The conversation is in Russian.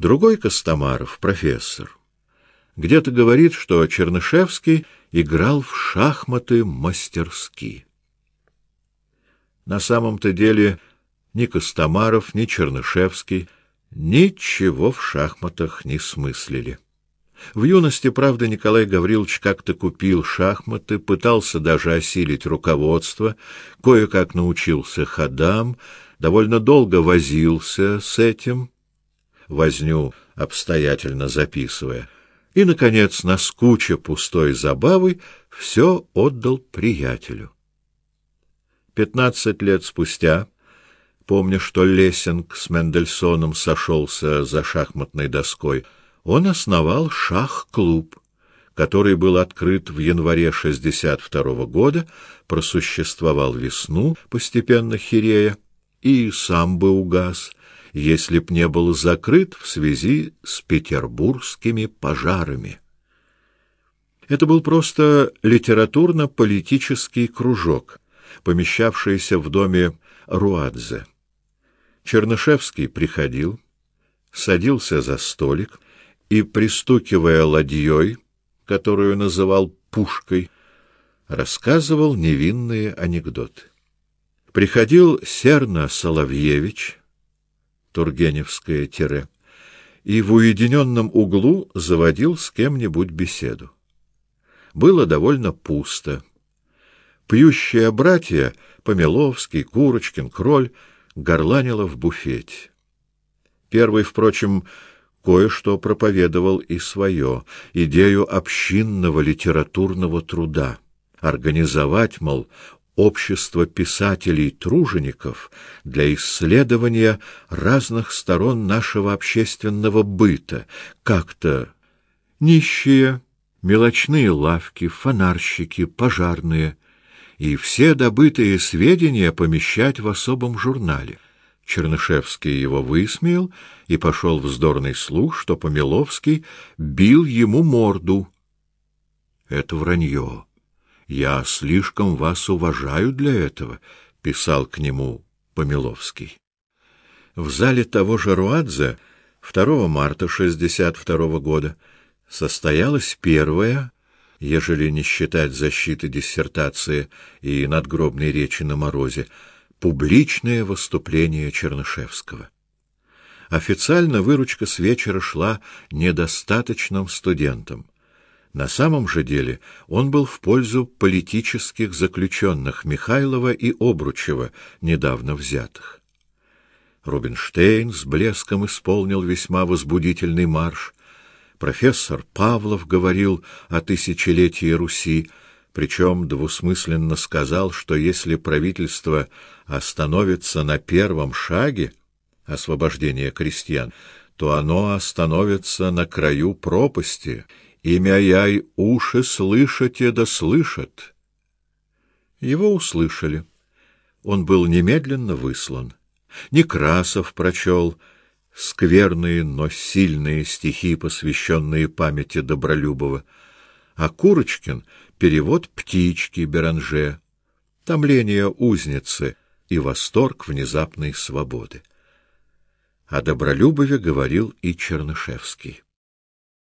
Другой Костомаров, профессор, где-то говорит, что Чернышевский играл в шахматы мастерски. На самом-то деле ни Костомаров, ни Чернышевский ничего в шахматах не смыслили. В юности, правда, Николай Гаврилович как-то купил шахматы, пытался даже осилить руководство, кое-как научился ходам, довольно долго возился с этим, возню обстоятельно записывая, и, наконец, наскуча пустой забавой, все отдал приятелю. Пятнадцать лет спустя, помня, что Лессинг с Мендельсоном сошелся за шахматной доской, он основал шах-клуб, который был открыт в январе 62 -го года, просуществовал весну, постепенно хирея, и сам бы угас, если б не был закрыт в связи с петербургскими пожарами. Это был просто литературно-политический кружок, помещавшийся в доме Руадзе. Чернышевский приходил, садился за столик и, пристукивая ладьей, которую называл пушкой, рассказывал невинные анекдоты. Приходил Серна Соловьевич, Тургеневское тире, и в уединенном углу заводил с кем-нибудь беседу. Было довольно пусто. Пьющие братья, Помеловский, Курочкин, Кроль, горланило в буфете. Первый, впрочем, кое-что проповедовал и свое, идею общинного литературного труда. Организовать, мол, общество писателей-тружеников для исследования разных сторон нашего общественного быта, как-то нищие, мелочные лавки, фонарщики, пожарные, и все добытые сведения помещать в особом журнале. Чернышевский его высмеял, и пошел вздорный слух, что Помеловский бил ему морду. Это вранье. Я слишком вас уважаю для этого, писал к нему Помиловский. В зале того же Руадзе 2 марта 62 года состоялась первая, ежели не считать защиты диссертации и надгробной речи на морозе, публичное выступление Чернышевского. Официально выручка с вечера шла недостаточным студентам. На самом же деле он был в пользу политических заключенных Михайлова и Обручева, недавно взятых. Рубинштейн с блеском исполнил весьма возбудительный марш. Профессор Павлов говорил о тысячелетии Руси, причем двусмысленно сказал, что если правительство остановится на первом шаге освобождения крестьян, то оно остановится на краю пропасти имя яй уши слышите да слышат. Его услышали. Он был немедленно выслан. Некрасов прочел скверные, но сильные стихи, посвященные памяти Добролюбова, а Курочкин — перевод «Птички» Беранже, томление узницы и восторг внезапной свободы. О Добролюбове говорил и Чернышевский.